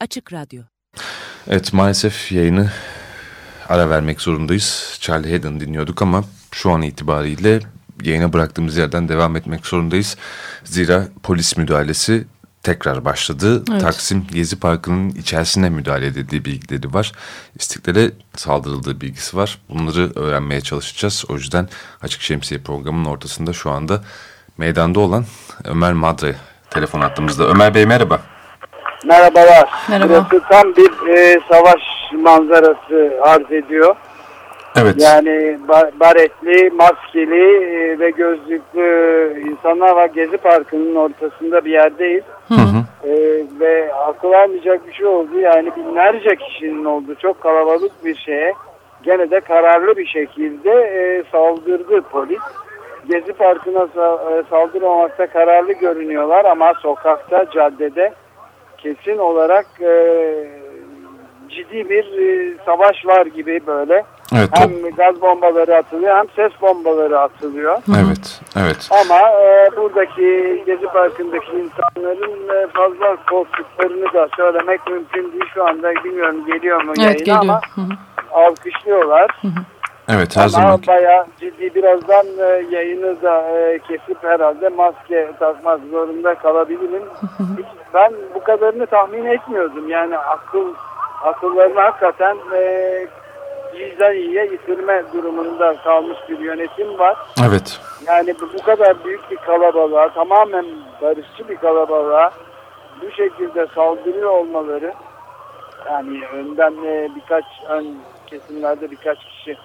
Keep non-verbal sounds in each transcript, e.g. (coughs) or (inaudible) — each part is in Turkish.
Açık Radyo Evet maalesef yayını ara vermek zorundayız. Charlie Haddon dinliyorduk ama şu an itibariyle yayına bıraktığımız yerden devam etmek zorundayız. Zira polis müdahalesi tekrar başladı. Evet. Taksim Gezi Parkı'nın içerisine müdahale edildiği bilgileri var. İstiklal'e saldırıldığı bilgisi var. Bunları öğrenmeye çalışacağız. O yüzden Açık Şemsiye programının ortasında şu anda meydanda olan Ömer Madre telefon attığımızda. Ömer Bey merhaba. Merhabalar. Merhaba. Burası tam bir e, savaş manzarası arz ediyor. Evet. Yani baretli, maskeli e, ve gözlüklü insanlar var. Gezi Parkı'nın ortasında bir yerdeyiz. Hı hı. E, ve akıl almayacak bir şey oldu. Yani binlerce kişinin olduğu çok kalabalık bir şeye gene de kararlı bir şekilde e, saldırdı polis. Gezi Parkı'na sa e, saldırmamakta kararlı görünüyorlar ama sokakta, caddede kesin olarak e, ciddi bir e, savaş var gibi böyle. Evet, hem gaz bombaları atılıyor hem ses bombaları atılıyor. Evet, evet. Ama e, buradaki Gezi Parkı'ndaki insanların e, fazla korktuklarını da söylemek mümkün değil şu anda. Bilmiyorum geliyor mu evet, yayına geliyor. ama Hı hı. alkışlıyorlar. Hı hı. Evet her Ama zaman. bayağı ciddi birazdan e, yayını da e, kesip herhalde maske takmak zorunda kalabilirim. (laughs) Hiç, ben bu kadarını tahmin etmiyordum. Yani akıl akıllarını hakikaten e, iyiden iyiye yitirme durumunda kalmış bir yönetim var. Evet. Yani bu, bu kadar büyük bir kalabalığa, tamamen barışçı bir kalabalığa bu şekilde saldırıyor olmaları yani önden e, birkaç ön kesimlerde birkaç kişi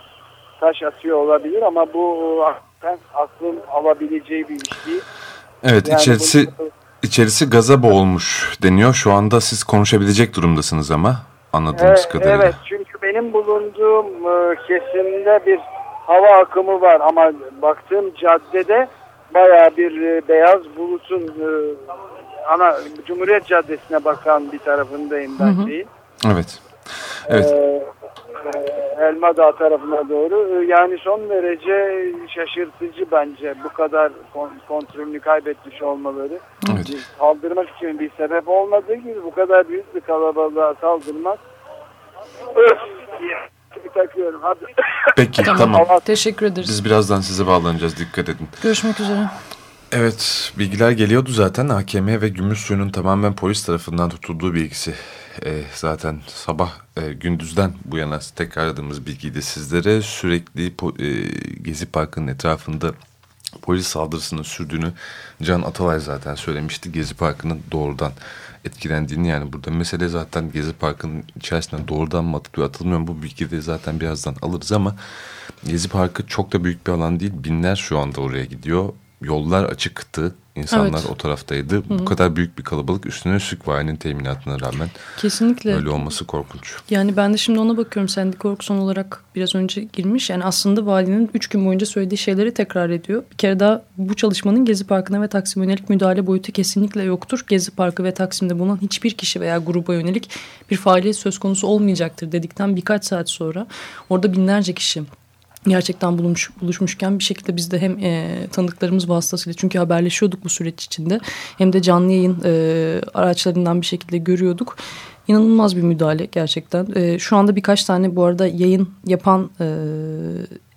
taş atıyor olabilir ama bu hakikaten aklın alabileceği bir iş değil. Evet Yani içerisi bunu- içerisi gaza boğulmuş deniyor. Şu anda siz konuşabilecek durumdasınız ama anladığımız Evet, kadarıyla. Evet çünkü benim bulunduğum e, kesimde bir hava akımı var ama baktığım caddede baya bir e, beyaz bulutun e, ana Cumhuriyet Caddesi'ne bakan bir tarafındayım ben şeyin. Evet. Evet. Ee, e, Elma Dağı tarafına doğru. Ee, Yani son derece şaşırtıcı bence bu kadar kon- kontrolünü kaybetmiş olmaları. Evet. Saldırmak için bir sebep olmadığı gibi bu kadar büyük bir kalabalığa saldırmak öf takıyorum. Hadi. Peki Tamam. tamam. Teşekkür ederiz. Biz birazdan size bağlanacağız. Dikkat edin. Görüşmek üzere. Evet, bilgiler geliyordu zaten. AKM ve Gümüşsuyu'nun tamamen polis tarafından tutulduğu bilgisi. Ee, zaten sabah e, gündüzden bu yana tekrarladığımız bilgiydi sizlere. Sürekli e, Gezi Parkı'nın etrafında polis saldırısının sürdüğünü Can Atalay zaten söylemişti. Gezi Parkı'nın doğrudan etkilendiğini yani burada mesele zaten Gezi Parkı'nın içerisinde doğrudan mı atılıyor atılmıyor bu bilgiyi zaten birazdan alırız ama Gezi Parkı çok da büyük bir alan değil. Binler şu anda oraya gidiyor. Yollar açıktı. İnsanlar Evet. o taraftaydı. Bu kadar büyük bir kalabalık üstüne üstlük valinin teminatına rağmen Kesinlikle. öyle olması korkunç. Yani ben de şimdi ona bakıyorum. Sandy Cork son olarak biraz önce girmiş. Yani aslında valinin üç gün boyunca söylediği şeyleri tekrar ediyor. Bir kere daha bu çalışmanın Gezi Parkı'na ve Taksim'e yönelik müdahale boyutu kesinlikle yoktur. Gezi Parkı ve Taksim'de bulunan hiçbir kişi veya gruba yönelik bir faaliyet söz konusu olmayacaktır dedikten birkaç saat sonra orada binlerce kişi gerçekten bulmuş, buluşmuşken bir şekilde biz de hem e, tanıdıklarımız vasıtasıyla çünkü haberleşiyorduk bu süreç içinde hem de canlı yayın e, araçlarından bir şekilde görüyorduk. İnanılmaz bir müdahale gerçekten. E, şu anda birkaç tane bu arada yayın yapan e,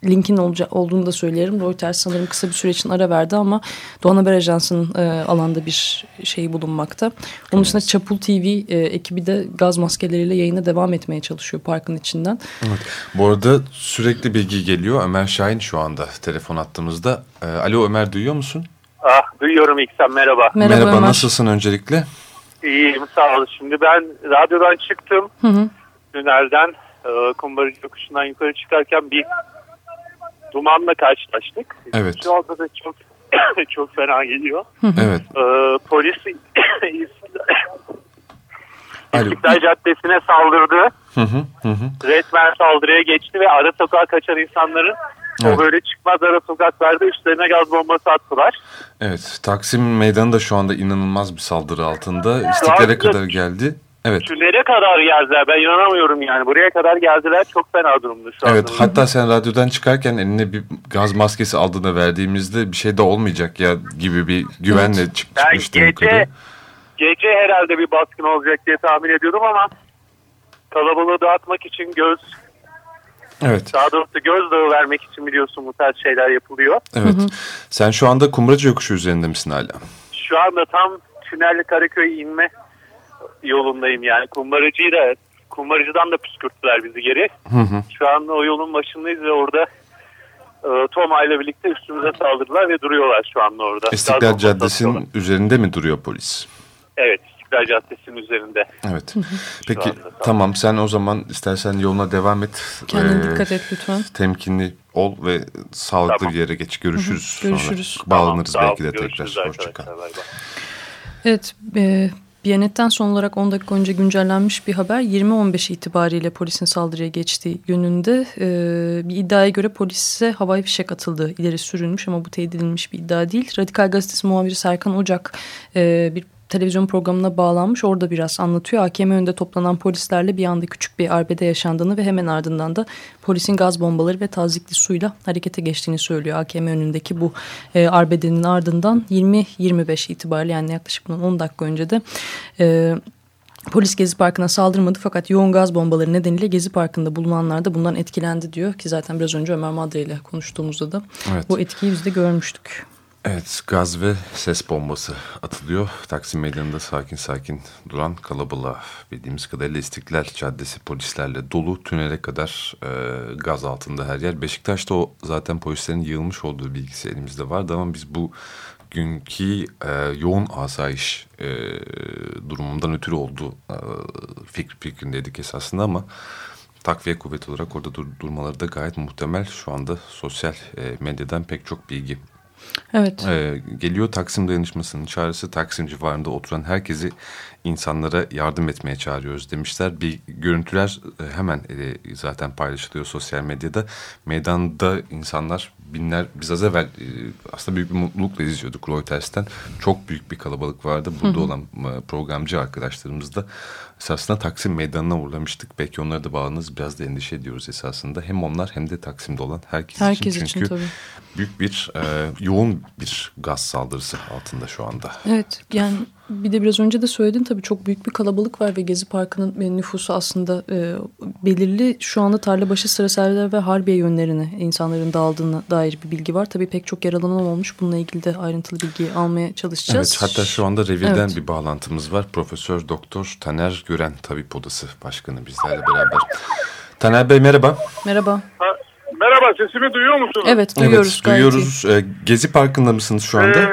linkin olduğunu da söyleyelim. Reuters sanırım kısa bir süre için ara verdi ama Doğan Haber Ajansı'nın e, alanda bir şeyi bulunmakta. Onun dışında Çapul TV e, ekibi de gaz maskeleriyle yayına devam etmeye çalışıyor parkın içinden. Evet. Bu arada sürekli bilgi geliyor. Ömer Şahin şu anda telefon attığımızda. Ee, Alo Ömer duyuyor musun? Ah duyuyorum İksen merhaba. Merhaba, Ömer. nasılsın öncelikle? İyiyim sağ ol. Şimdi ben radyodan çıktım. Hı hı. Tünelden e, Kumbaracı yokuşundan yukarı çıkarken bir dumanla karşılaştık. Evet. Şu anda da çok (coughs) çok fena geliyor. Evet. E, polis. (coughs) İstiklal Caddesi'ne saldırdı. Hı hı, hı. Resmen saldırıya geçti ve ara sokağa kaçan insanların Evet. o böyle çıkmaz ara sokaklarda üstlerine gaz bombası attılar. Evet. Taksim Meydanı da şu anda inanılmaz bir saldırı altında. İstiklale kadar geldi. Evet. Tünele kadar geldiler. Ben inanamıyorum yani. Buraya kadar geldiler. Çok fena durumda şu Evet anda. hatta sen radyodan çıkarken eline bir gaz maskesi aldığında verdiğimizde bir şey de olmayacak ya gibi bir güvenle çık Ben çıkmıştın gece yukarı. gece herhalde bir baskın olacak diye tahmin ediyorum ama kalabalığı dağıtmak için göz Evet. daha doğrusu gözdağı vermek için biliyorsun bu tarz şeyler yapılıyor. Evet. Sen şu anda Kumracı yokuşu üzerinde misin hala? Şu anda tam Tünelli Karaköy inme yolundayım yani kumbaracıyı da kumbaracıdan da püskürttüler bizi geri. Hı hı. Şu anda o yolun başındayız ve orada e, Toma ile birlikte üstümüze saldırdılar ve duruyorlar şu anda orada. İstiklal. Caddesi'nin üzerinde mi duruyor polis? Evet İstiklal Caddesi'nin üzerinde. Evet. Peki anda tamam. tamam sen o zaman istersen yoluna devam et. Kendine Ee, dikkat et lütfen. Temkinli ol ve sağlıklı Tamam. bir yere geç. Görüşürüz. sonra. Görüşürüz. Bağlanırız Tamam, belki de tekrar. Hoşçakal. Evet, e, Biyanet'ten son olarak 10 dakika önce güncellenmiş bir haber 20.15 itibariyle polisin saldırıya geçtiği yönünde e, bir iddiaya göre polise havai fişek atıldığı ileri sürülmüş ama bu teyit edilmiş bir iddia değil. Radikal Gazetesi muhabiri Serkan Ocak e, bir televizyon programına bağlanmış orada biraz anlatıyor. AKM önünde toplanan polislerle bir anda küçük bir arbede yaşandığını ve hemen ardından da polisin gaz bombaları ve tazikli suyla harekete geçtiğini söylüyor. AKM önündeki bu e, arbedenin ardından 20-25 itibariyle yani yaklaşık bundan 10 dakika önce de e, Polis Gezi Parkı'na saldırmadı fakat yoğun gaz bombaları nedeniyle Gezi Parkı'nda bulunanlar da bundan etkilendi diyor ki zaten biraz önce Ömer Madre ile konuştuğumuzda da Evet. bu etkiyi biz de görmüştük. Evet gaz ve ses bombası atılıyor. Taksim Meydanı'nda sakin sakin duran kalabalığa bildiğimiz kadarıyla İstiklal Caddesi polislerle dolu tünele kadar e, gaz altında her yer. Beşiktaş'ta o zaten polislerin yığılmış olduğu bilgisi elimizde vardı ama biz bu günkü e, yoğun asayiş e, durumundan ötürü olduğu e, fikir, fikrindeydik esasında ama takviye kuvveti olarak orada dur- durmaları da gayet muhtemel. Şu anda sosyal e, medyadan pek çok bilgi Evet. ee, geliyor Taksim Dayanışması'nın çağrısı Taksim civarında oturan herkesi insanlara yardım etmeye çağırıyoruz demişler. Bir görüntüler e, hemen e, zaten paylaşılıyor sosyal medyada. Meydanda insanlar binler biz az evvel e, aslında büyük bir mutlulukla izliyorduk Reuters'ten. Çok büyük bir kalabalık vardı. Burada olan e, programcı arkadaşlarımız da esasında Taksim Meydanı'na uğramıştık. Belki onları da bağlanırız. Biraz da endişe ediyoruz esasında. Hem onlar hem de Taksim'de olan herkes, Herkes için. için Çünkü tabii. büyük bir e, yoğun bir gaz saldırısı altında şu anda. Evet yani bir de biraz önce de söyledin tabii çok büyük bir kalabalık var ve Gezi Parkı'nın e, nüfusu aslında e, belirli. Şu anda Tarlabaşı, Sıraserler ve Harbiye yönlerine insanların dağıldığına dair bir bilgi var. Tabii pek çok yaralanan olmuş. Bununla ilgili de ayrıntılı bilgi almaya çalışacağız. Evet, hatta şu anda revirden Evet. bir bağlantımız var. Profesör Doktor Taner Gören Tabip Odası Başkanı bizlerle beraber. Taner Bey merhaba. Merhaba. Ha, merhaba sesimi duyuyor musunuz? Evet duyuyoruz. evet, gayet iyi. duyuyoruz. Ee, Gezi Parkı'nda mısınız şu Ee, anda? e, Gezi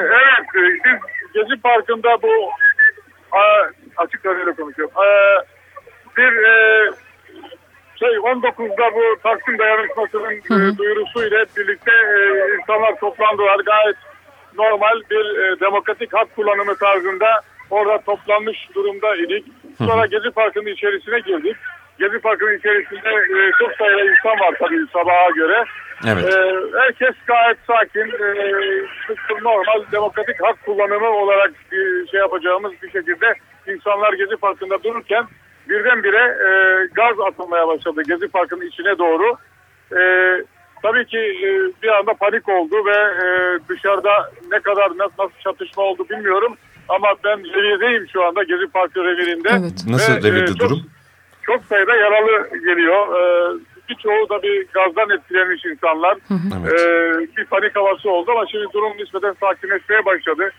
Parkı'nda bu açık radyoyla konuşuyorum. Bir e, şey 19'da bu Taksim Dayanışması'nın e, duyurusuyla birlikte e, insanlar toplandılar. Gayet normal bir demokratik hak kullanımı tarzında orada toplanmış durumda idik. Sonra Gezi Parkı'nın içerisine girdik. Gezi Parkı'nın içerisinde e, çok sayıda insan var tabii sabaha göre. Evet. Ee, herkes gayet sakin, e, normal demokratik hak kullanımı olarak e, şey yapacağımız bir şekilde insanlar Gezi Parkı'nda dururken birdenbire e, gaz atılmaya başladı Gezi Parkı'nın içine doğru. E, tabii ki e, bir anda panik oldu ve e, dışarıda ne kadar nasıl, nasıl çatışma oldu bilmiyorum. Ama ben revirdeyim şu anda Gezi Parkı revirinde. Evet. Nasıl Ve, e, revirde durum? Çok sayıda yaralı geliyor. Ee, birçoğu da bir gazdan etkilenmiş insanlar. Evet. Ee, bir panik havası oldu ama şimdi durum nispeten sakinleşmeye başladı.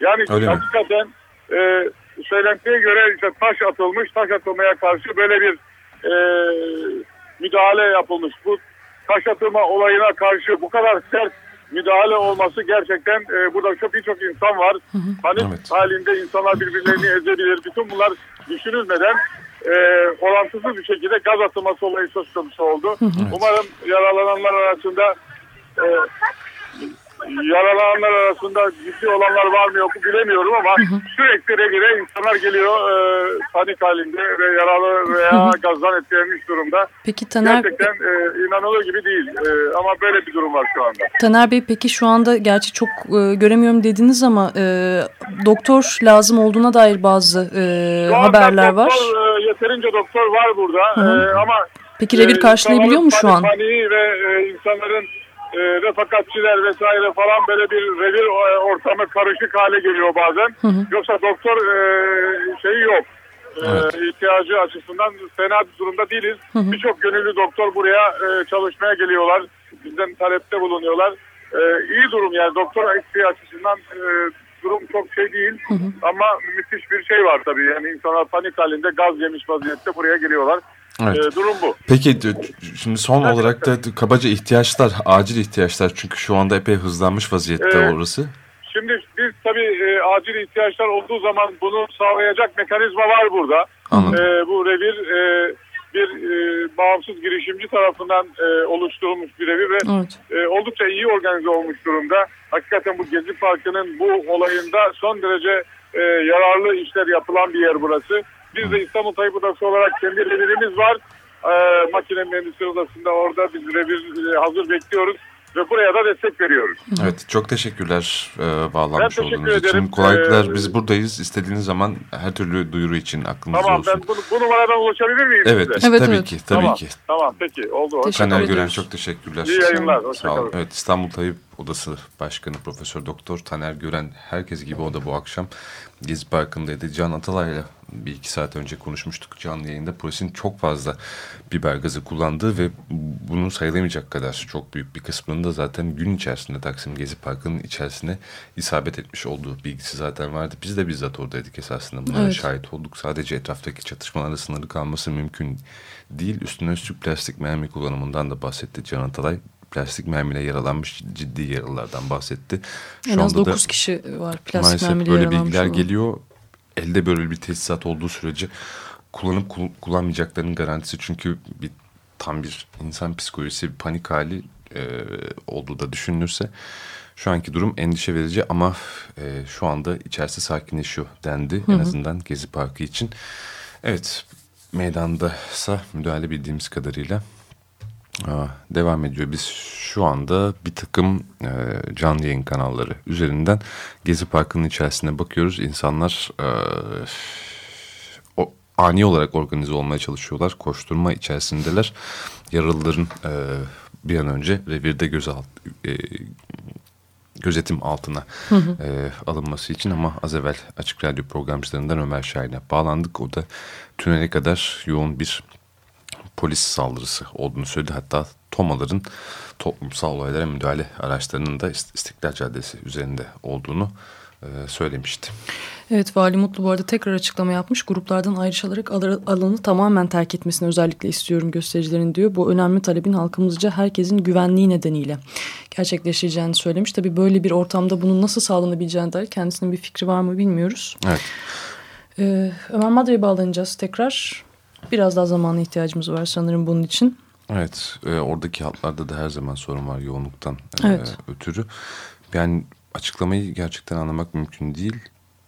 Yani Öyle mi? hakikaten e, söylentiye göre işte taş atılmış, taş atılmaya karşı böyle bir e, müdahale yapılmış. Bu taş atılma olayına karşı bu kadar sert müdahale olması gerçekten e, burada çok birçok insan var. Panik Evet. halinde insanlar birbirlerini ezebilir. Bütün bunlar düşünülmeden e, orantısız bir şekilde gaz atılması olayı söz konusu oldu. Umarım yaralananlar arasında e, yaralananlar arasında ciddi olanlar var mı yok mu bilemiyorum ama sürekli revire insanlar geliyor e, panik halinde ve yaralı veya gazdan etkilenmiş durumda. Peki Taner, Gerçekten e, inanılır gibi değil E, ama böyle bir durum var şu anda. Taner Bey peki şu anda gerçi çok e, göremiyorum dediniz ama e, doktor lazım olduğuna dair bazı e, haberler doktor, var. e, yeterince doktor var burada Hı. E, ama Peki revir e, karşılayabiliyor mu şu an? Paniği ve e, insanların e, refakatçiler vesaire falan böyle bir revir e, ortamı karışık hale geliyor bazen. Hı hı. Yoksa doktor e, şeyi yok. E, evet. E, ihtiyacı açısından fena bir durumda değiliz. Birçok gönüllü doktor buraya e, çalışmaya geliyorlar. Bizden talepte bulunuyorlar. E, iyi durum yani doktor eksiği açısından e, durum çok şey değil. Hı hı. Ama müthiş bir şey var tabii. Yani insanlar panik halinde gaz yemiş vaziyette buraya geliyorlar. Evet. E, durum bu. Peki şimdi son evet. olarak da kabaca ihtiyaçlar, acil ihtiyaçlar çünkü şu anda epey hızlanmış vaziyette ee, orası. Şimdi biz tabii e, acil ihtiyaçlar olduğu zaman bunu sağlayacak mekanizma var burada. Anladım. E, bu revir e, bir e, bağımsız girişimci tarafından e, oluşturulmuş bir revir ve evet. e, oldukça iyi organize olmuş durumda. Hakikaten bu Gezi Parkı'nın bu olayında son derece e, yararlı işler yapılan bir yer burası. Biz de İstanbul Tayyip Odası olarak kendi revirimiz var. E, makine mühendisleri odasında orada biz revir e, hazır bekliyoruz ve buraya da destek veriyoruz. Evet çok teşekkürler e, bağlanmış teşekkür olduğunuz ederim. için. Kolaylıklar ee, biz buradayız. İstediğiniz zaman her türlü duyuru için aklınızda tamam, olsun. Tamam ben bu, bu numaradan ulaşabilir miyim? Evet, size? evet tabii evet. ki tabii tamam, ki. Tamam peki oldu. Taner Gören çok teşekkürler. İyi yayınlar. Sağ olun. Evet İstanbul Tayyip Odası Başkanı Profesör Doktor Taner Gören herkes gibi o da bu akşam Gezi Parkı'ndaydı. Can Atalay'la bir iki saat önce konuşmuştuk canlı yayında. Polisin çok fazla biber gazı kullandığı ve bunun sayılamayacak kadar çok büyük bir kısmının da zaten gün içerisinde Taksim Gezi Parkı'nın içerisine isabet etmiş olduğu bilgisi zaten vardı. Biz de bizzat oradaydık esasında. Buna evet. şahit olduk. Sadece etraftaki çatışmalarda sınırlı kalması mümkün değil. Üstüne üstlük plastik mermi kullanımından da bahsetti Can Atalay plastik mermiyle yaralanmış ciddi yaralılardan bahsetti. Şu en az 9 kişi var plastik mermiyle yaralanmış. Maalesef böyle bilgiler geliyor. Elde böyle bir tesisat olduğu sürece kullanıp kullanmayacaklarının garantisi çünkü bir tam bir insan psikolojisi, bir panik hali e, olduğu da düşünülürse şu anki durum endişe verici ama e, şu anda içerisi sakinleşiyor dendi hı hı. en azından Gezi Parkı için. Evet meydandasa müdahale bildiğimiz kadarıyla devam ediyor. Biz şu anda bir takım e, canlı yayın kanalları üzerinden Gezi Parkı'nın içerisine bakıyoruz. İnsanlar e, o, ani olarak organize olmaya çalışıyorlar. Koşturma içerisindeler. Yaralıların e, bir an önce revirde e, gözetim altına hı hı. E, alınması için ama az evvel Açık Radyo programcılarından Ömer Şahin'e bağlandık. O da tünele kadar yoğun bir polis saldırısı olduğunu söyledi. Hatta TOMA'ların toplumsal olaylara müdahale araçlarının da İstiklal Caddesi üzerinde olduğunu e, söylemişti. Evet Vali Mutlu bu arada tekrar açıklama yapmış. Gruplardan ayrışarak alanı tamamen terk etmesini özellikle istiyorum göstericilerin diyor. Bu önemli talebin halkımızca herkesin güvenliği nedeniyle gerçekleşeceğini söylemiş. Tabii böyle bir ortamda bunun nasıl sağlanabileceğine dair kendisinin bir fikri var mı bilmiyoruz. Evet. Ee, Ömer Madra'ya bağlanacağız tekrar. Biraz daha zamana ihtiyacımız var sanırım bunun için. Evet, e, oradaki hatlarda da her zaman sorun var yoğunluktan e, evet. ötürü. Yani açıklamayı gerçekten anlamak mümkün değil.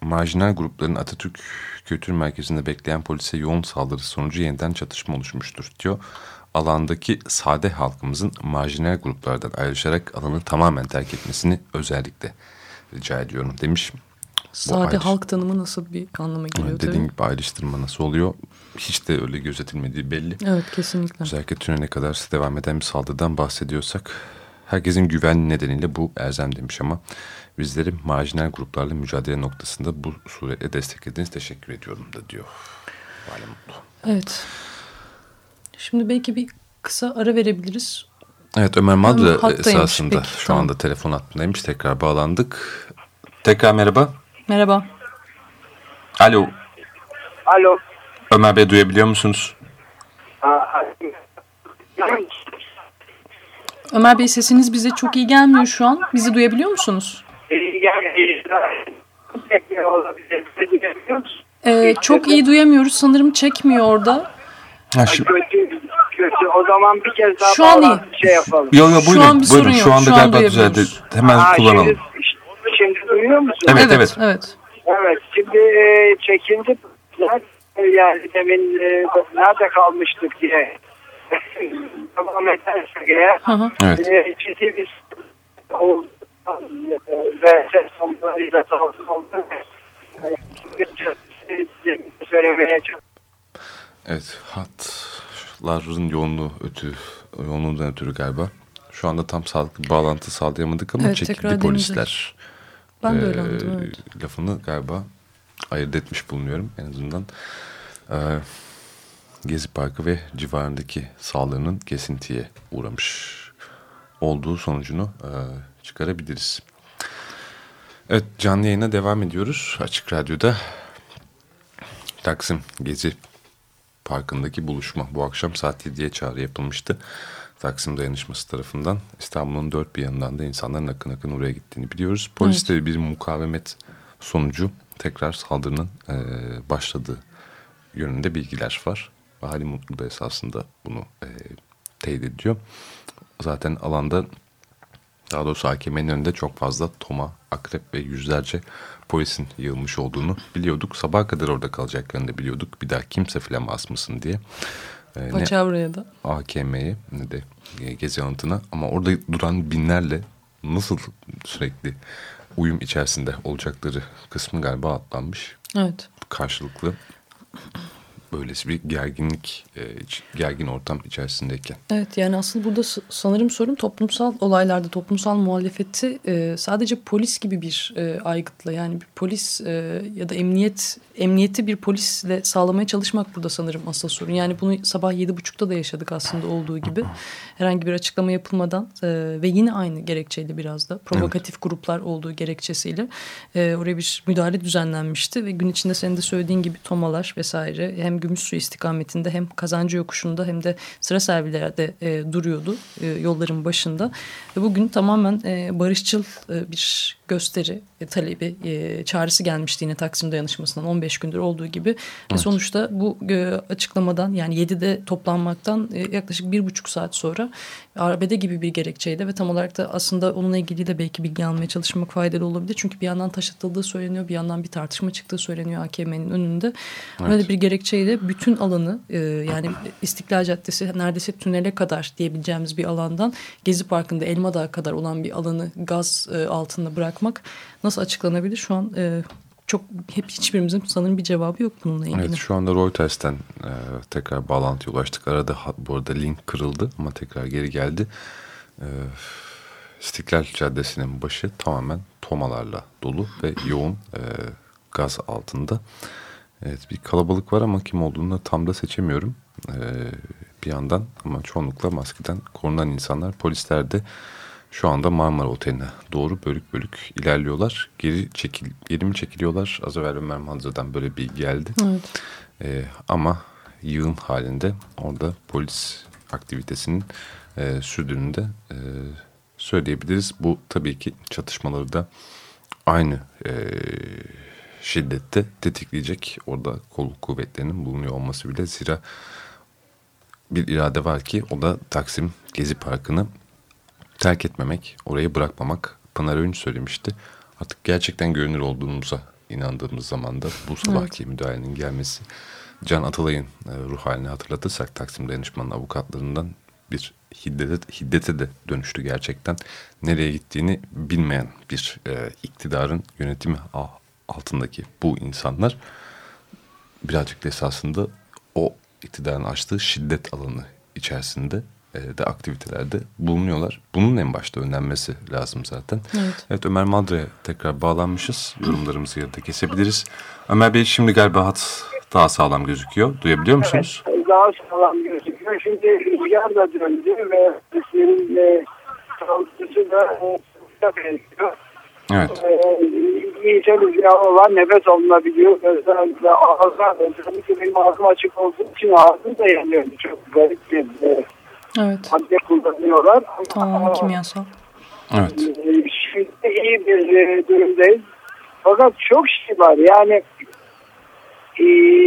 Marjinal grupların Atatürk Kültür Merkezi'nde bekleyen polise yoğun saldırı sonucu yeniden çatışma oluşmuştur diyor. Alandaki sade halkımızın marjinal gruplardan ayrışarak alanı tamamen terk etmesini özellikle rica ediyorum demiş. Sade halk tanımı nasıl bir anlama geliyor Dediğim gibi ayrıştırma nasıl oluyor? Hiç de öyle gözetilmediği belli. Evet kesinlikle. Özellikle tünele kadar devam eden bir saldırıdan bahsediyorsak herkesin güven nedeniyle bu erzem demiş ama bizleri marjinal gruplarla mücadele noktasında bu suretle desteklediğiniz teşekkür ediyorum da diyor. Vali Mutlu. Evet. Şimdi belki bir kısa ara verebiliriz. Evet Ömer Madra esasında peki, şu tamam. anda telefon hattındaymış. Tekrar bağlandık. Tekrar merhaba. Merhaba. Alo. Alo. Ömer Bey duyabiliyor musunuz? Ömer Bey sesiniz bize çok iyi gelmiyor şu an. Bizi duyabiliyor musunuz? Ee, çok iyi duyamıyoruz. Sanırım çekmiyor orada. Ha, şu... Kötü, kötü. O zaman bir kez daha şu an iyi. şey yapalım. Yok yok buyurun. Şu an bir buyurun. Sorun yok. Şu anda şu galiba düzeldi. Hemen ha, kullanalım. Şimdi duyuyor musunuz? Evet evet. evet. Evet. Şimdi e, çekinti yani demin e, nerede kalmıştık diye (laughs) devam edersek eğer evet. e, ciddi bir oldu ve ses sonlarıyla sağlık oldu. Söylemeye Evet, hatların yoğunluğu ötü, yoğunluğundan ötürü galiba şu anda tam sağlıklı bağlantı sağlayamadık ama evet, çekildi polisler. Ben de öyle anladım. Evet. Lafını galiba ayırt etmiş bulunuyorum en azından. Gezi Parkı ve civarındaki sağlığının kesintiye uğramış olduğu sonucunu e, çıkarabiliriz. Evet canlı yayına devam ediyoruz Açık Radyo'da. Taksim Gezi Parkı'ndaki buluşma bu akşam saat 7'ye çağrı yapılmıştı. Taksim Dayanışması tarafından İstanbul'un dört bir yanından da insanların akın akın oraya gittiğini biliyoruz. Polis de bir mukavemet sonucu tekrar saldırının e, başladığı yönünde bilgiler var. Vali Mutlu da esasında bunu e, teyit ediyor. Zaten alanda daha doğrusu AKM'nin önünde çok fazla toma, akrep ve yüzlerce polisin yığılmış olduğunu biliyorduk. Sabaha kadar orada kalacaklarını da biliyorduk. Bir daha kimse filan basmasın diye. Ee, Paçavra'ya da. AKM'ye ne de gezi anıtına ama orada duran binlerle nasıl sürekli uyum içerisinde olacakları kısmı galiba atlanmış. Evet. Karşılıklı böylesi bir gerginlik, e, gergin ortam içerisindeyken. Evet yani aslında burada sanırım sorun toplumsal olaylarda toplumsal muhalefeti e, sadece polis gibi bir e, aygıtla yani bir polis e, ya da emniyet emniyeti bir polisle sağlamaya çalışmak burada sanırım asıl sorun. Yani bunu sabah yedi buçukta da yaşadık aslında olduğu gibi. Herhangi bir açıklama yapılmadan e, ve yine aynı gerekçeyle biraz da provokatif evet. gruplar olduğu gerekçesiyle e, oraya bir müdahale düzenlenmişti ve gün içinde senin de söylediğin gibi tomalar vesaire hem Gümüşsuyu istikametinde hem kazancı yokuşunda hem de sıra servilerde e, duruyordu e, yolların başında. Ve bugün tamamen e, barışçıl e, bir gösteri e, talebi e, çağrısı gelmişti yine Taksim Dayanışması'ndan 15 gündür olduğu gibi. Evet. Ve sonuçta bu e, açıklamadan yani 7'de toplanmaktan e, yaklaşık bir buçuk saat sonra arbede gibi bir gerekçeydi ve tam olarak da aslında onunla ilgili de belki bilgi almaya çalışmak faydalı olabilir. Çünkü bir yandan taş atıldığı söyleniyor bir yandan bir tartışma çıktığı söyleniyor AKM'nin önünde. Evet. Öyle bir gerekçeyle bütün alanı e, yani İstiklal Caddesi neredeyse tünele kadar diyebileceğimiz bir alandan Gezi Parkı'nda Elmadağ kadar olan bir alanı gaz e, altında bırakmak nasıl açıklanabilir? Şu an e, çok hep hiçbirimizin sanırım bir cevabı yok bununla ilgili. Evet şu anda Reuters'ten e, tekrar bağlantıya ulaştık. Arada bu arada link kırıldı ama tekrar geri geldi. E, İstiklal Caddesi'nin başı tamamen tomalarla dolu ve yoğun e, gaz altında. Evet bir kalabalık var ama kim olduğunu da tam da seçemiyorum. E, bir yandan ama çoğunlukla maskeden korunan insanlar. Polisler de şu anda Marmara Oteli'ne doğru bölük bölük ilerliyorlar. Geri çekil, geri mi çekiliyorlar? Az evvel Ömer Manza'dan böyle bir geldi. Evet. Ee, ama yığın halinde orada polis aktivitesinin e, sürdüğünü de e, söyleyebiliriz. Bu tabii ki çatışmaları da aynı e, şiddette tetikleyecek. Orada kolluk kuvvetlerinin bulunuyor olması bile zira bir irade var ki o da Taksim Gezi Parkı'nı terk etmemek, orayı bırakmamak Pınar Öğünç söylemişti. Artık gerçekten görünür olduğumuza inandığımız zaman da bu sabahki evet. müdahalenin gelmesi Can Atalay'ın e, ruh halini hatırlatırsak Taksim Dayanışmanın avukatlarından bir hiddete, hiddete de dönüştü gerçekten. Nereye gittiğini bilmeyen bir e, iktidarın yönetimi altındaki bu insanlar birazcık da esasında o iktidarın açtığı şiddet alanı içerisinde e, de aktivitelerde bulunuyorlar. Bunun en başta önlenmesi lazım zaten. Evet, evet Ömer Madra'ya tekrar bağlanmışız. Yorumlarımızı yarıda kesebiliriz. Ömer Bey şimdi galiba hat daha sağlam gözüküyor. Duyabiliyor musunuz? Evet, daha sağlam gözüküyor. Şimdi rüzgar da döndü ve seslerin e, da e, benziyor. Evet. E, iyice rüzgar olan nefes alınabiliyor. Özellikle ağızdan, özellikle benim ağzım açık olduğu için ağzım da yanıyor. Çok garip bir e, Evet. madde kullanıyorlar. Tamam kimyasal. Evet. Ee, şimdi iyi bir e, durumdayız. Fakat çok şey var. Yani e,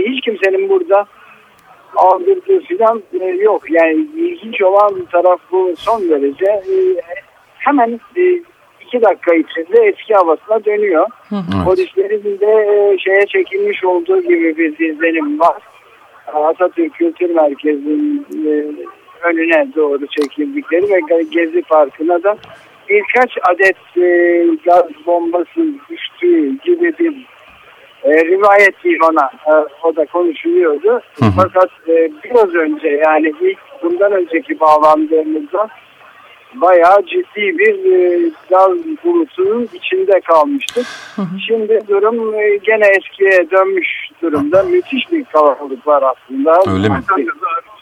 hiç kimsenin burada aldırdığı falan e, yok. Yani ilginç olan taraf bu son derece. E, hemen e, iki dakika içinde eski havasına dönüyor. Hı. Polislerin de e, şeye çekilmiş olduğu gibi bir izlenim var. Atatürk Kültür Merkezi'nin e, önüne doğru çekildikleri ve Gezi Parkı'na da birkaç adet e, gaz bombası düştüğü gibi bir e, rivayet değil ona. E, o da konuşuluyordu. Hı hı. Fakat e, biraz önce yani ilk bundan önceki bağlandığımızda bayağı ciddi bir e, gaz bulutunun içinde kalmıştık. Şimdi durum e, gene eskiye dönmüş durumda. Müthiş bir kalabalık var aslında. Öyle mi?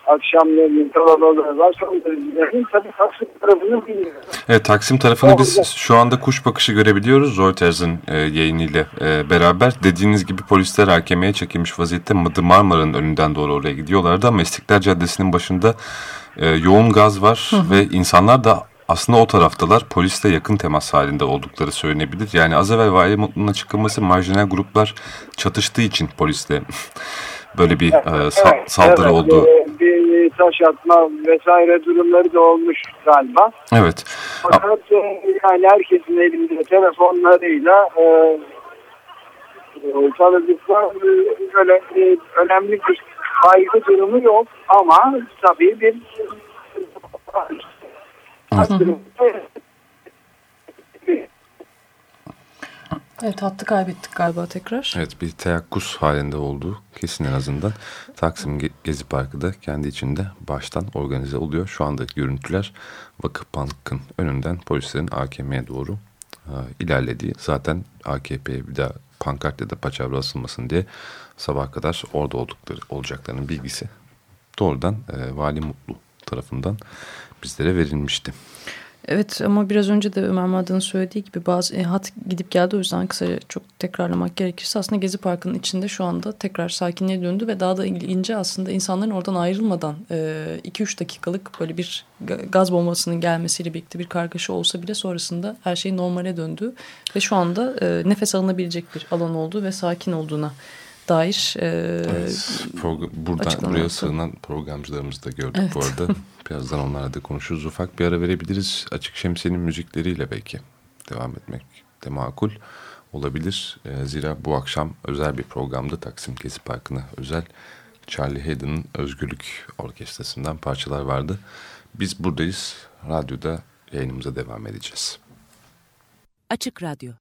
Akşamlerin kalabalığı var. Son derece tabii Taksim tarafını bilmiyorum. Evet Taksim tarafını biz şu anda kuş bakışı görebiliyoruz Reuters'ın e, yayınıyla e, beraber. Dediğiniz gibi polisler hakemeye çekilmiş vaziyette Mıdı Marmara'nın önünden doğru oraya gidiyorlardı ama İstiklal Caddesi'nin başında e, yoğun gaz var ve insanlar da aslında o taraftalar. Polisle yakın temas halinde oldukları söylenebilir. Yani az evvel Vali Mutlu'nun açıklaması marjinal gruplar çatıştığı için polisle (laughs) böyle bir e, sa Evet, saldırı evet, oldu. e, taş atma vesaire durumları da olmuş galiba. Evet. Fakat e, yani herkesin elinde telefonlarıyla e, e, tanıdıklar e, öyle e, önemli bir kaygı durumu yok ama tabii bir Evet hattı kaybettik galiba tekrar. Evet bir teyakkuz halinde olduğu kesin en azından. Taksim Ge- Gezi Parkı da kendi içinde baştan organize oluyor. Şu andaki görüntüler Vakıfbank'ın önünden polislerin AKM'ye doğru e, ilerlediği. Zaten AKP'ye bir daha pankart ya da paçavra asılmasın diye sabah kadar orada oldukları olacaklarının bilgisi doğrudan e, Vali Mutlu tarafından bizlere verilmişti. Evet ama biraz önce de Ömer Madan'ın söylediği gibi bazı e, hat gidip geldi. O yüzden kısaca çok tekrarlamak gerekirse aslında Gezi Parkı'nın içinde şu anda tekrar sakinliğe döndü ve daha da ilginci aslında insanların oradan ayrılmadan 2-3 dakikalık böyle bir ga- gaz bombasının gelmesiyle birlikte bir kargaşa olsa bile sonrasında her şey normale döndü. Ve şu anda e, nefes alınabilecek bir alan oldu ve sakin olduğuna dair e, Evet, buradan buraya sığınan programcılarımızı da gördük Evet. bu arada. (laughs) Birazdan onlarla da konuşuruz. Ufak bir ara verebiliriz. Açık Şemsiye'nin müzikleriyle belki devam etmek de makul olabilir. Ee, zira bu akşam özel bir programda Taksim Gezi Parkı'na özel Charlie Hayden'ın Özgürlük Orkestrası'ndan parçalar vardı. Biz buradayız. Radyoda yayınımıza devam edeceğiz. Açık Radyo